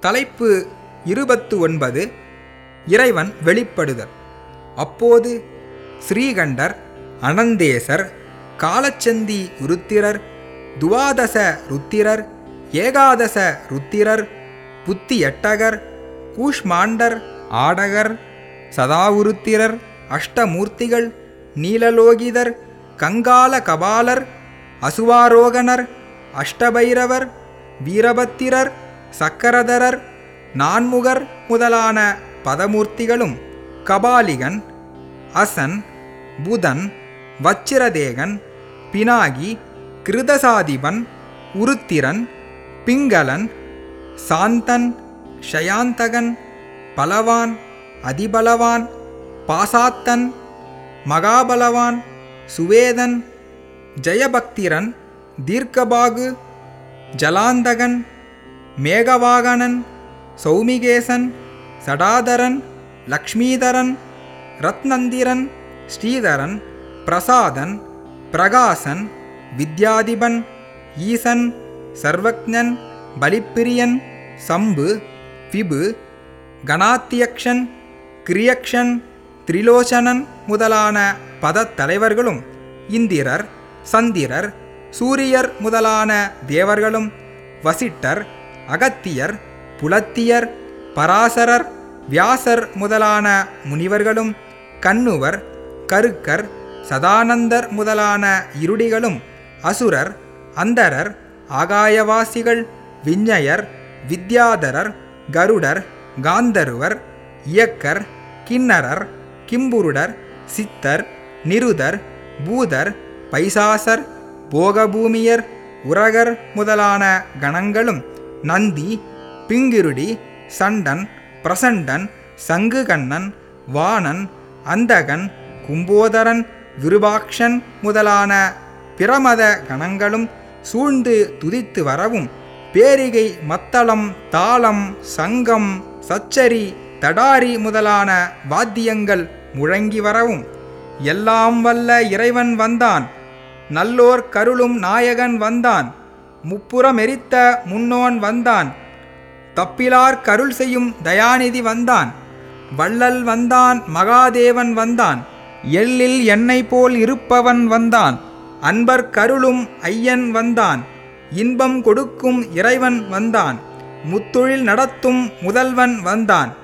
தலைப்பு இருபத்து ஒன்பது இறைவன் வெளிப்படுதல். அப்போது ஸ்ரீகண்டர் அனந்தேசர் காலச்சந்தி ருத்திரர் துவாதச ருத்திரர் ஏகாதச ருத்திரர் புத்தி எட்டகர் கூஷ்மாண்டர் ஆடகர் சதாவுருத்திரர் அஷ்டமூர்த்திகள் நீலலோகிதர் கங்கால கபாலர் அசுவாரோகணர் அஷ்டபைரவர் வீரபத்திரர் சக்கரதரர் நான்முகர் முதலான பதமூர்த்திகளும் கபாலிகன் அசன் புதன் வச்சிரதேகன் பினாகி கிருதசாதிபன் உருத்திரன் பிங்களன் சாந்தன் ஷயாந்தகன் பலவான் அதிபலவான் பாசாத்தன் மகாபலவான் சுவேதன் ஜெயபக்திரன் தீர்க்கபாகு ஜலாந்தகன் மேகவாகனன் சௌமிகேசன் சடாதரன் லக்ஷ்மீதரன் ரத்னந்திரன் ஸ்ரீதரன் பிரசாதன் பிரகாசன் வித்யாதிபன் ஈசன் சர்வக்ஞன் பலிப்பிரியன் சம்பு விபு கணாத்தியக்ஷன் கிரியக்ஷன் திரிலோச்சனன் முதலான பதத்தலைவர்களும் இந்திரர் சந்திரர் சூரியர் முதலான தேவர்களும் வசிட்டர் அகத்தியர் புலத்தியர் பராசரர் வியாசர் முதலான முனிவர்களும் கண்ணுவர் கருக்கர் சதானந்தர் முதலான இருடிகளும் அசுரர் அந்தரர் ஆகாயவாசிகள் விஞ்ஞயர் வித்யாதரர் கருடர் காந்தருவர் இயக்கர் கிண்ணரர் கிம்புருடர் சித்தர் நிருதர் பூதர் பைசாசர் போகபூமியர் உரகர் முதலான கணங்களும் நந்தி பிங்கிருடி சண்டன் பிரசண்டன் சங்குகண்ணன் வாணன் அந்தகன் கும்போதரன் விருபாக்ஷன் முதலான பிரமத கணங்களும் சூழ்ந்து துதித்து வரவும் பேரிகை மத்தளம் தாளம் சங்கம் சச்சரி தடாரி முதலான வாத்தியங்கள் முழங்கி வரவும். எல்லாம் வல்ல இறைவன் வந்தான். நல்லோர் கருளும் நாயகன் வந்தான். முப்புறமெரித்த முன்னோன் வந்தான். தப்பிலார் கருள் செய்யும் தயாநிதி வந்தான். வள்ளல் வந்தான் மகாதேவன் வந்தான். எள்ளில் என்னை போல் இருப்பவன் வந்தான். அன்பர் கருளும் ஐயன் வந்தான். இன்பம் கொடுக்கும் இறைவன் வந்தான். முத்தொழில் நடத்தும் முதல்வன் வந்தான்.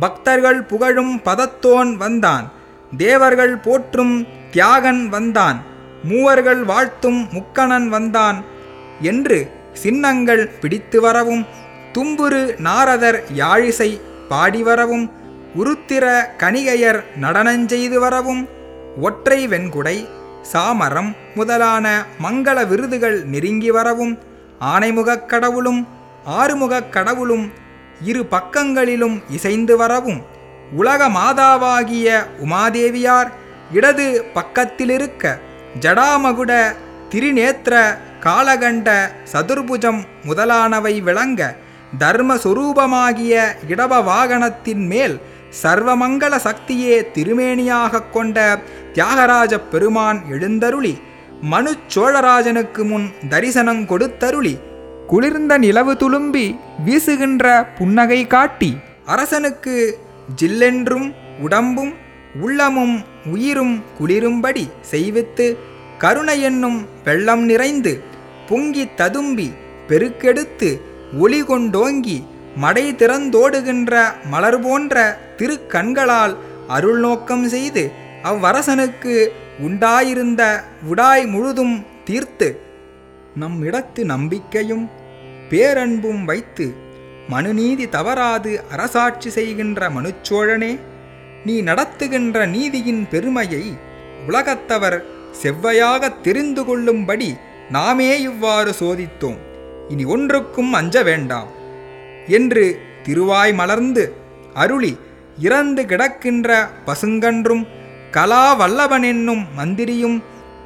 பக்தர்கள் புகழும் பதத்தோன் வந்தான். தேவர்கள் போற்றும் தியாகன் வந்தான். மூவர்கள் வாழ்த்தும் முக்கணன் வந்தான். என்று சின்னங்கள் பிடித்து வரவும் தும்புரு நாரதர் யாழிசை பாடி வரவும் உருத்திர கணிகையர் நடனஞ்செய்து வரவும் ஒற்றை வெண்குடை சாமரம் முதலான மங்கள விருதுகள் நெருங்கி வரவும் ஆனைமுகக் கடவுளும் ஆறுமுகக் கடவுளும் இரு பக்கங்களிலும் இசைந்து வரவும் உலக மாதாவாகிய உமாதேவியார் இடது பக்கத்திலிருக்க ஜடாமகுட திரிநேத்திர காலகண்ட சதுர்புஜம் முதலானவை விளங்க தர்மஸ்வரூபமாகிய இடப வாகனத்தின் மேல் சர்வமங்கள சக்தியே திருமேனியாகக் கொண்ட தியாகராஜ பெருமான் எழுந்தருளி மனு சோழராஜனுக்கு முன் தரிசனம் கொடுத்தருளி குளிர்ந்த நிலவு துளும்பி வீசுகின்ற புன்னகை காட்டி அரசனுக்கு ஜில்லென்றும் உடம்பும் உள்ளமும் உயிரும் குளிரும்படி செய்வித்து கருணை என்னும் வெள்ளம் நிறைந்து பொங்கி ததும்பி பெருக்கெடுத்து ஒளி கொண்டோங்கி மடை திறந்தோடுகின்ற மலர் போன்ற திருக்கண்களால் அருள் நோக்கம் செய்து அவ்வரசனுக்கு உண்டாயிருந்த உடாய் முழுதும் தீர்த்து நம்மிடத்து நம்பிக்கையும் பேரன்பும் வைத்து மனுநீதி தவறாது அரசாட்சி செய்கின்ற மனுச்சோழனே நீ நடத்துகின்ற நீதியின் பெருமையை உலகத்தவர் செவ்வையாக தெரிந்து கொள்ளும்படி நாமே இவ்வாறு சோதித்தோம். இனி ஒன்றுக்கும் அஞ்ச வேண்டாம். என்று திருவாய் மலர்ந்து அருளி இறந்து கிடக்கின்ற பசுங்கன்றும் கலாவல்லவனென்னும் மந்திரியும்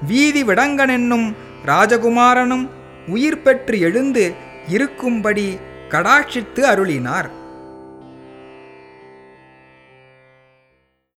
வீதி விடங்கனென்னும் ராஜகுமாரனும் உயிர் பெற்று எழுந்து இருக்கும்படி கடாட்சித்து அருளினார்.